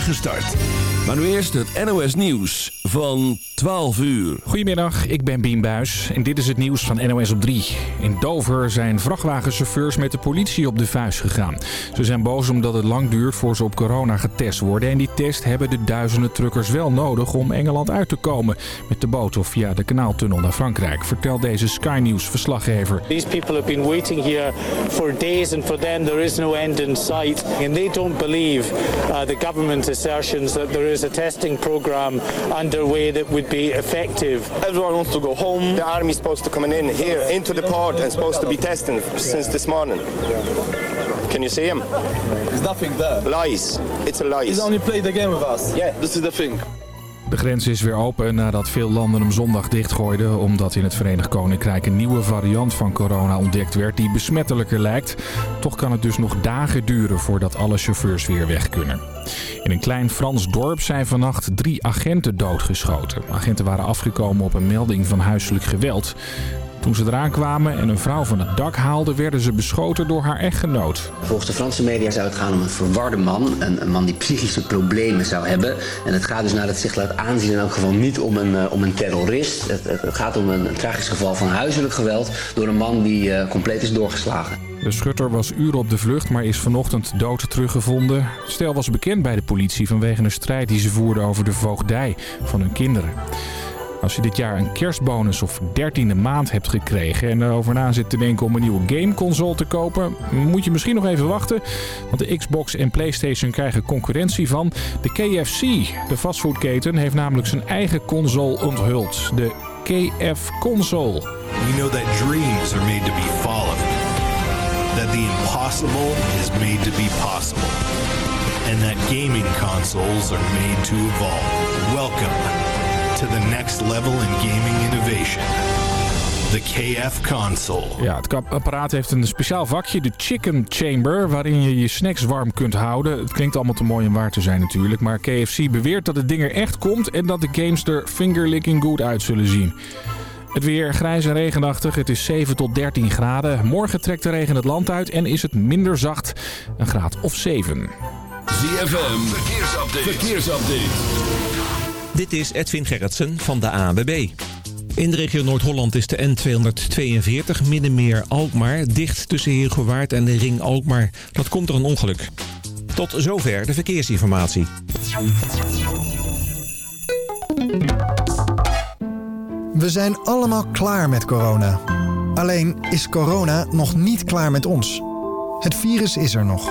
start. Maar nu eerst het NOS Nieuws van 12 uur. Goedemiddag, ik ben Bien Buis en dit is het nieuws van NOS op 3. In Dover zijn vrachtwagenchauffeurs met de politie op de vuist gegaan. Ze zijn boos omdat het lang duurt voor ze op corona getest worden. En die test hebben de duizenden truckers wel nodig om Engeland uit te komen. Met de boot of via de kanaaltunnel naar Frankrijk, vertelt deze Sky News verslaggever. These people have been waiting here for days and for them there is no end in sight. And they don't believe uh, the government assertions that there is a testing program underway that would be effective. Everyone wants to go home. The army is supposed to come in here into the port and supposed to be testing since this morning. Can you see him? There's nothing there. Lies. It's a lie. He's only played the game with us. Yeah. This is the thing. De grens is weer open nadat veel landen hem zondag dichtgooiden... omdat in het Verenigd Koninkrijk een nieuwe variant van corona ontdekt werd... die besmettelijker lijkt. Toch kan het dus nog dagen duren voordat alle chauffeurs weer weg kunnen. In een klein Frans dorp zijn vannacht drie agenten doodgeschoten. Agenten waren afgekomen op een melding van huiselijk geweld. Toen ze eraan kwamen en een vrouw van het dak haalden... werden ze beschoten door haar echtgenoot. Volgens de Franse media zou het gaan om een verwarde man. Een, een man die psychische problemen zou hebben. En het gaat dus naar het zich laat aanzien in elk geval niet om een, uh, om een terrorist. Het, het, het gaat om een, een, tragisch geval van huiselijk geweld... door een man die uh, compleet is doorgeslagen. De schutter was uren op de vlucht, maar is vanochtend dood teruggevonden. Het stel was bekend bij de politie vanwege een strijd die ze voerden over de voogdij van hun kinderen. Als je dit jaar een kerstbonus of 13e maand hebt gekregen en erover na zit te denken om een nieuwe gameconsole te kopen, moet je misschien nog even wachten. Want de Xbox en Playstation krijgen concurrentie van. De KFC, de fastfoodketen, heeft namelijk zijn eigen console onthuld. De KF Console. We know that dreams are made to be followed. That the impossible is made to be possible. And that gaming consoles are made to evolve. Welcome to the next level in gaming innovation. The KF Console. Ja, het apparaat heeft een speciaal vakje, de Chicken Chamber, waarin je je snacks warm kunt houden. Het klinkt allemaal te mooi om waar te zijn natuurlijk, maar KFC beweert dat het ding er echt komt en dat de games er fingerlicking good uit zullen zien. Het weer grijs en regenachtig. Het is 7 tot 13 graden. Morgen trekt de regen het land uit en is het minder zacht. Een graad of 7. ZFM, verkeersupdate. verkeersupdate. Dit is Edwin Gerritsen van de ANWB. In de regio Noord-Holland is de N242 Middenmeer-Alkmaar dicht tussen Heergewaard en de ring Alkmaar. Dat komt door een ongeluk. Tot zover de verkeersinformatie. We zijn allemaal klaar met corona. Alleen is corona nog niet klaar met ons. Het virus is er nog.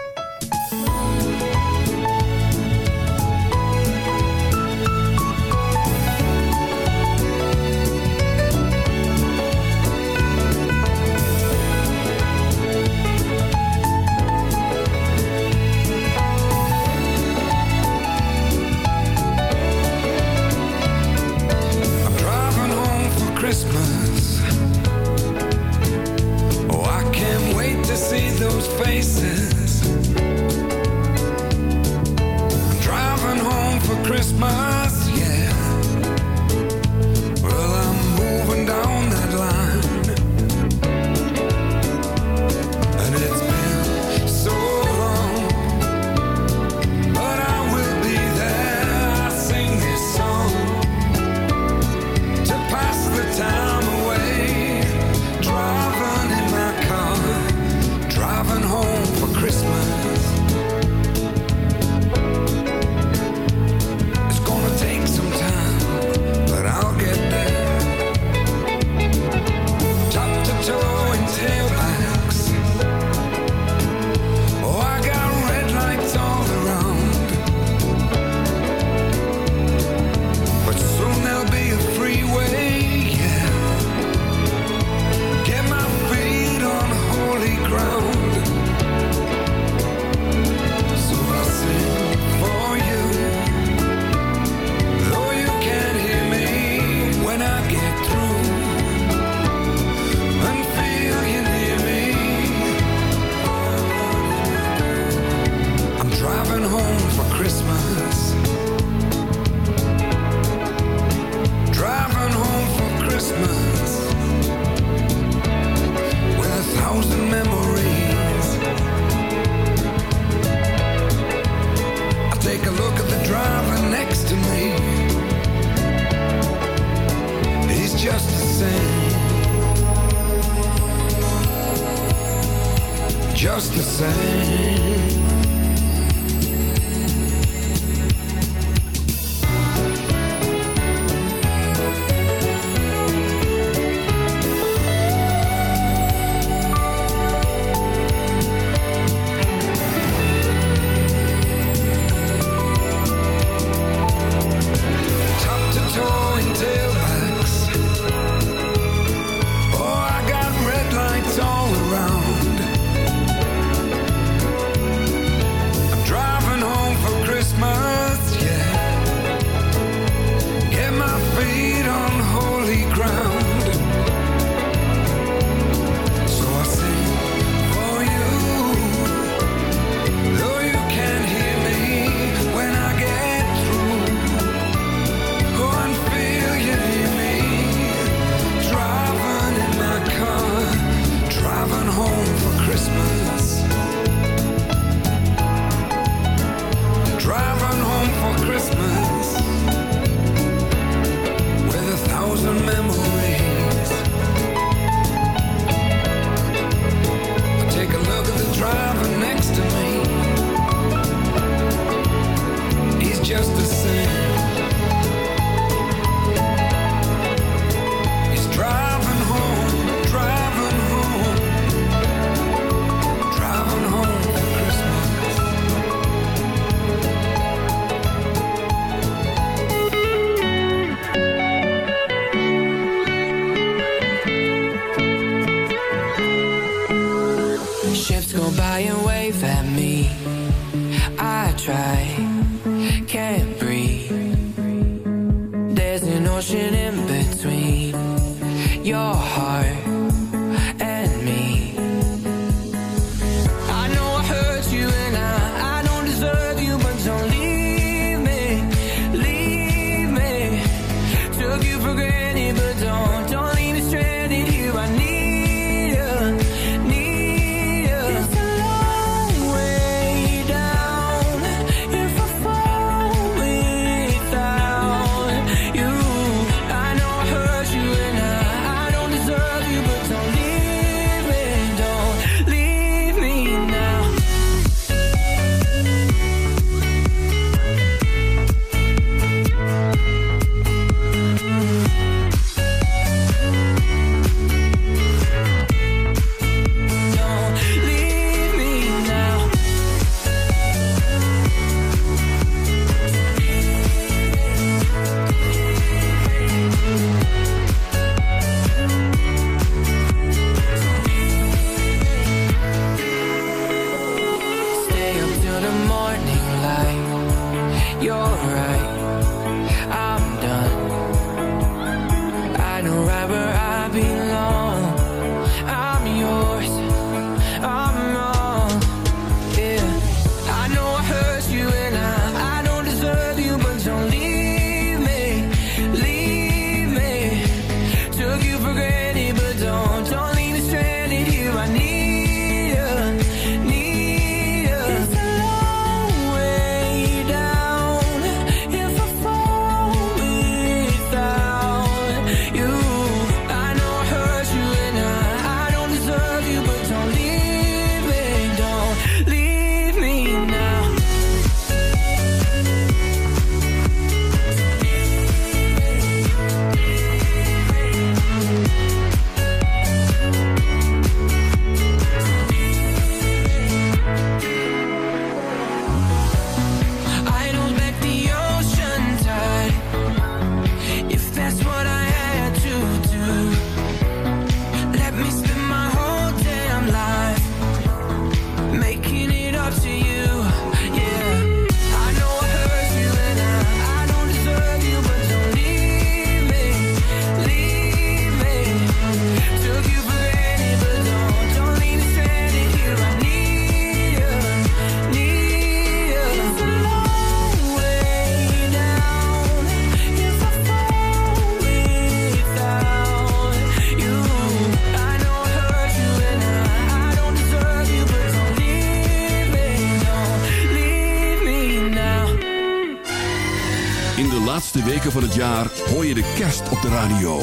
De kerst op de radio.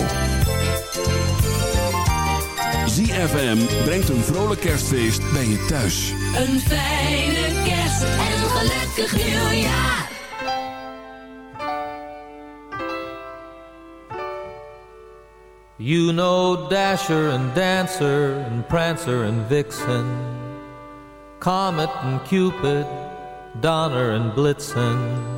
ZFM brengt een vrolijk kerstfeest bij je thuis. Een fijne kerst en een gelukkig nieuwjaar. You know Dasher and Dancer and Prancer and Vixen, Comet and Cupid, Donner and Blitzen.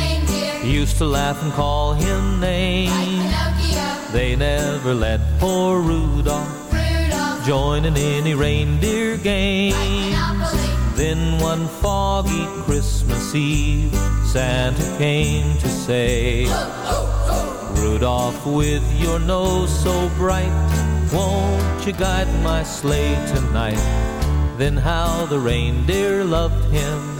used to laugh and call him names. They never let poor Rudolph, join in any reindeer games. Then one foggy Christmas Eve, Santa came to say, Rudolph, with your nose so bright, won't you guide my sleigh tonight? Then how the reindeer loved him,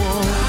Were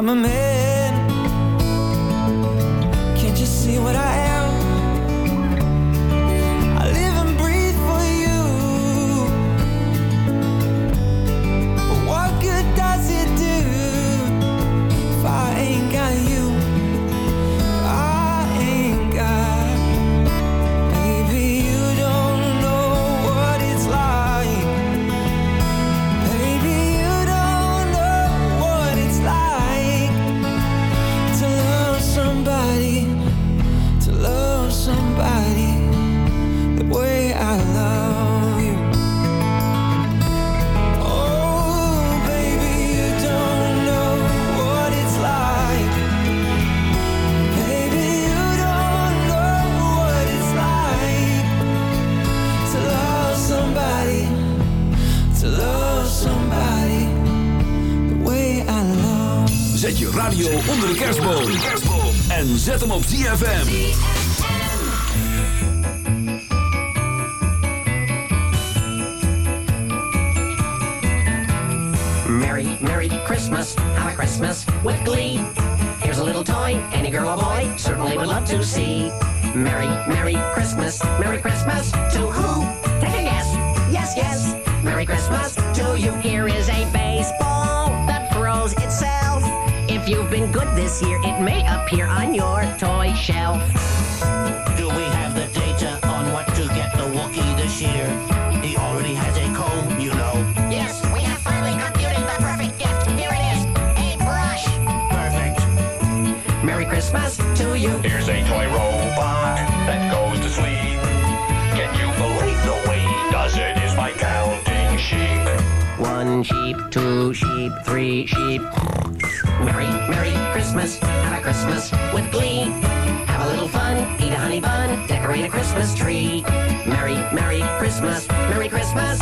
I'm a man. Here's a toy robot that goes to sleep. Can you believe the way he does it is by counting sheep? One sheep, two sheep, three sheep. Merry, Merry Christmas, have a Christmas with glee. Have a little fun, eat a honey bun, decorate a Christmas tree. Merry, Merry Christmas, Merry Christmas.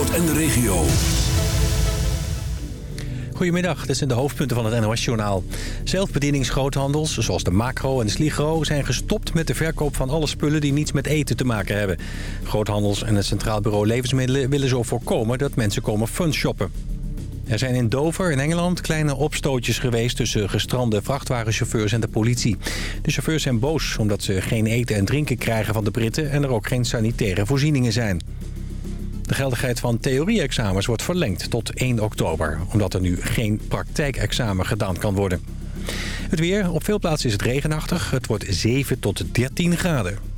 En de regio. Goedemiddag, dit zijn de hoofdpunten van het NOS-journaal. Zelfbedieningsgroothandels, zoals de Macro en de Sligro... zijn gestopt met de verkoop van alle spullen die niets met eten te maken hebben. Groothandels en het Centraal Bureau Levensmiddelen willen zo voorkomen... dat mensen komen funshoppen. Er zijn in Dover in Engeland kleine opstootjes geweest... tussen gestrande vrachtwagenchauffeurs en de politie. De chauffeurs zijn boos omdat ze geen eten en drinken krijgen van de Britten... en er ook geen sanitaire voorzieningen zijn. De geldigheid van theorie-examens wordt verlengd tot 1 oktober... omdat er nu geen praktijkexamen gedaan kan worden. Het weer, op veel plaatsen is het regenachtig. Het wordt 7 tot 13 graden.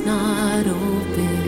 not open.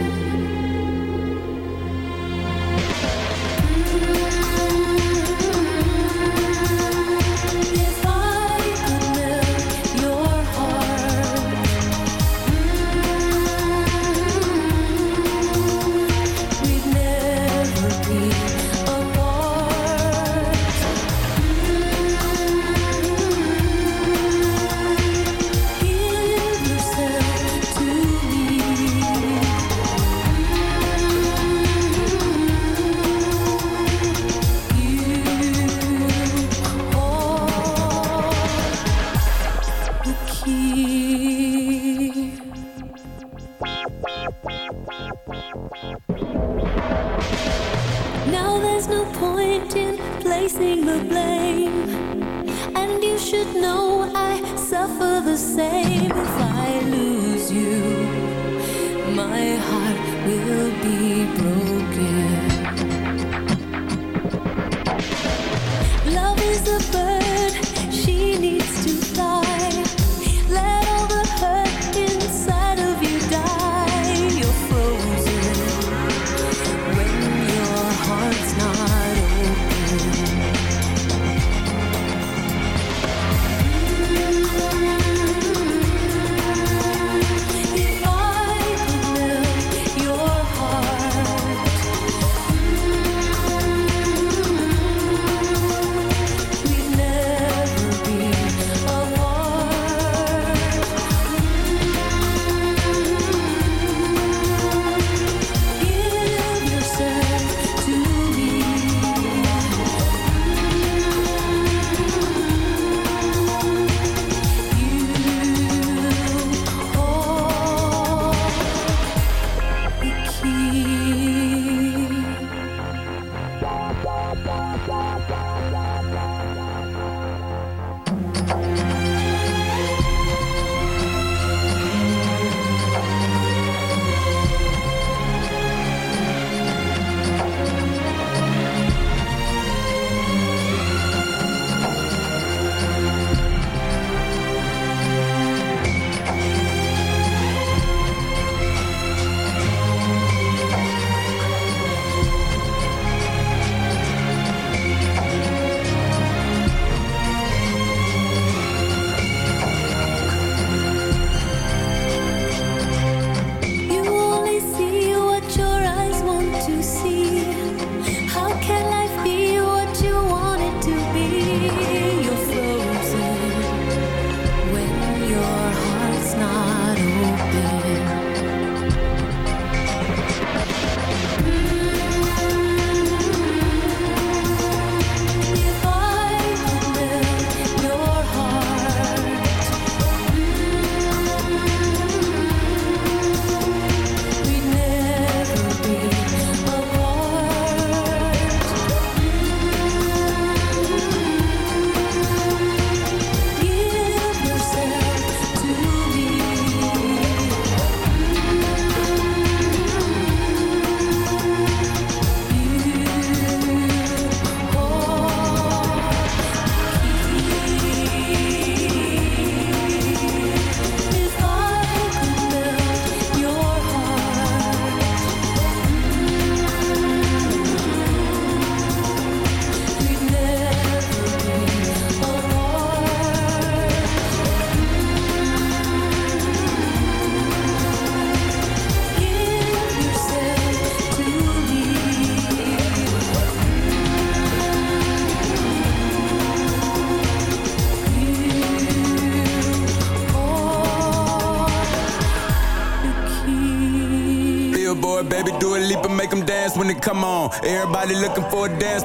Probably looking for a dance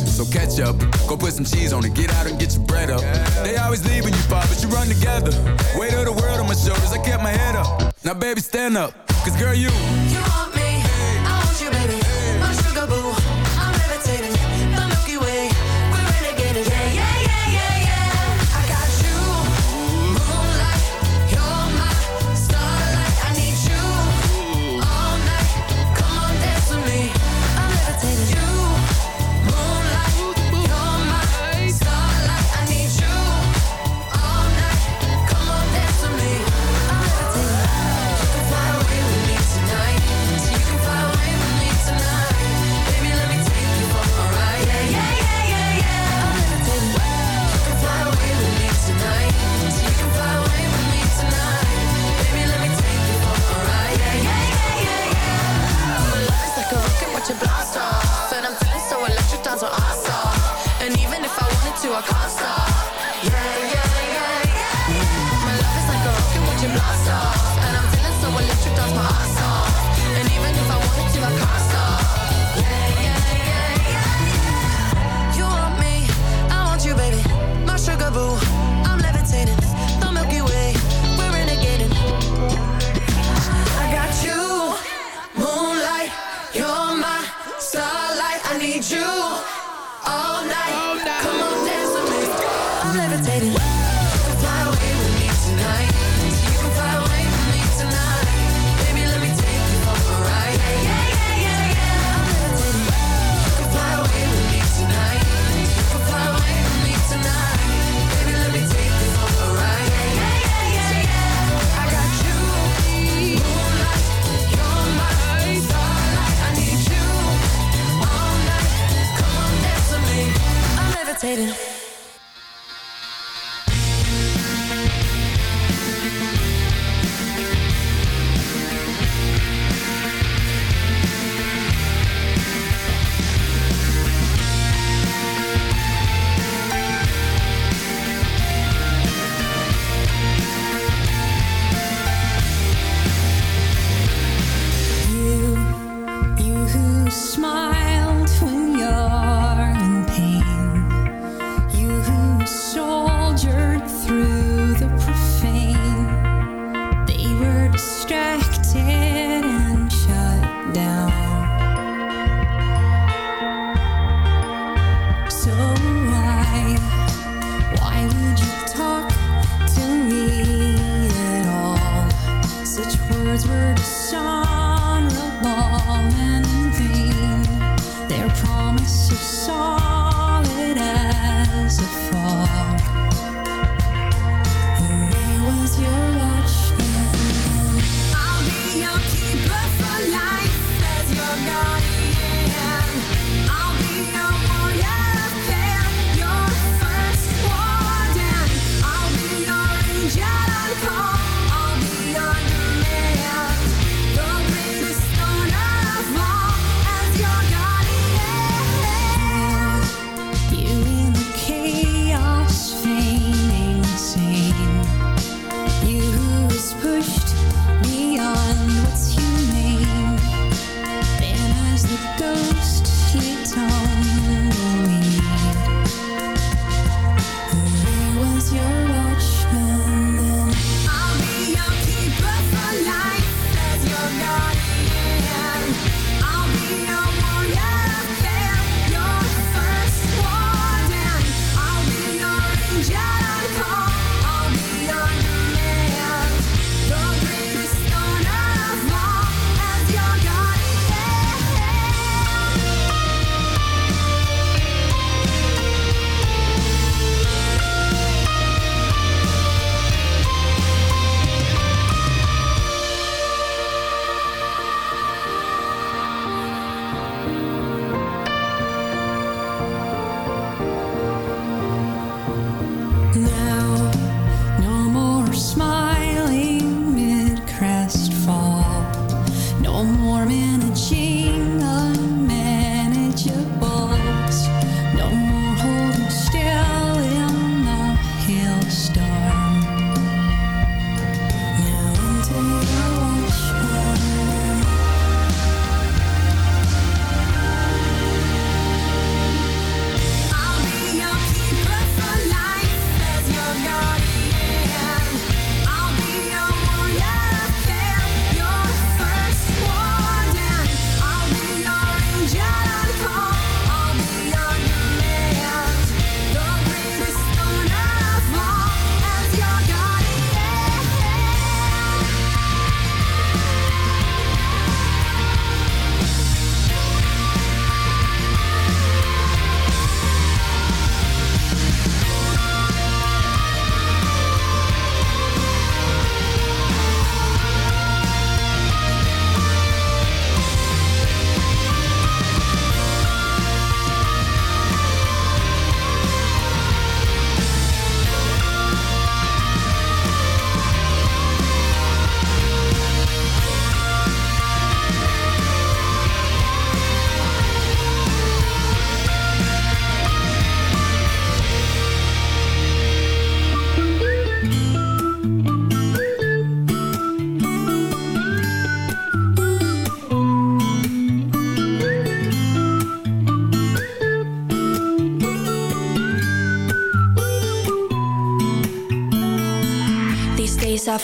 so catch up. Go put some cheese on it, get out and get your bread up. They always leave when you fall, but you run together. Weight of the world on my shoulders, I kept my head up. Now, baby, stand up, cause girl, you.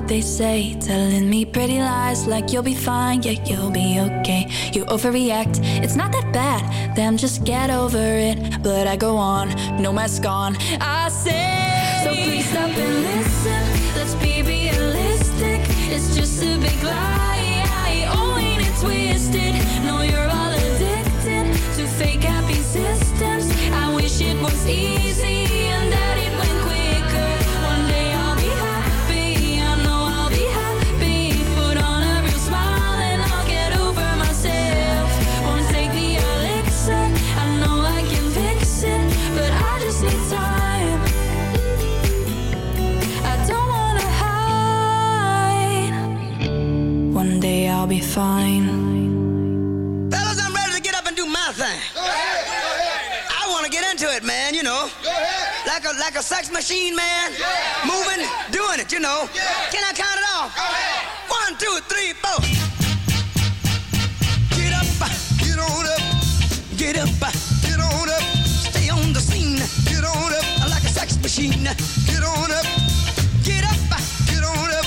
what they say. Telling me pretty lies like you'll be fine, yeah, you'll be okay. You overreact, it's not that bad. Damn, just get over it. But I go on, no mask on. I say, so please stop and listen. I'll be fine. Fellas, I'm ready to get up and do my thing. I want to get into it, man, you know. Like a like a sex machine, man. Moving, doing it, you know. Can I count it off? One, two, three, four. Get up, get on up, get up, get on up. Stay on the scene, get on up like a sex machine. Get on up, get up, get on up,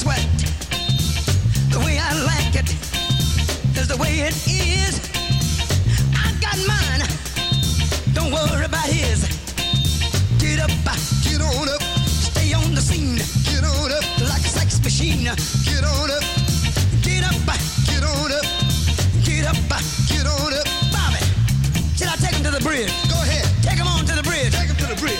sweat. The way I like it is the way it is. I got mine. Don't worry about his. Get up, get on up, stay on the scene. Get on up like a sex machine. Get on up, get up, get on up, get up, get on up. Bobby, should I take him to the bridge? Go ahead. Take him on to the bridge. Take him to the bridge.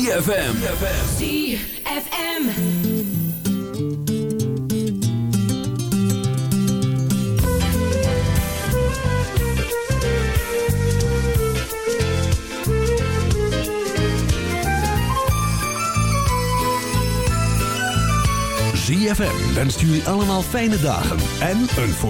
ZFM. ZFM. ZFM wenst jullie allemaal fijne dagen en een voor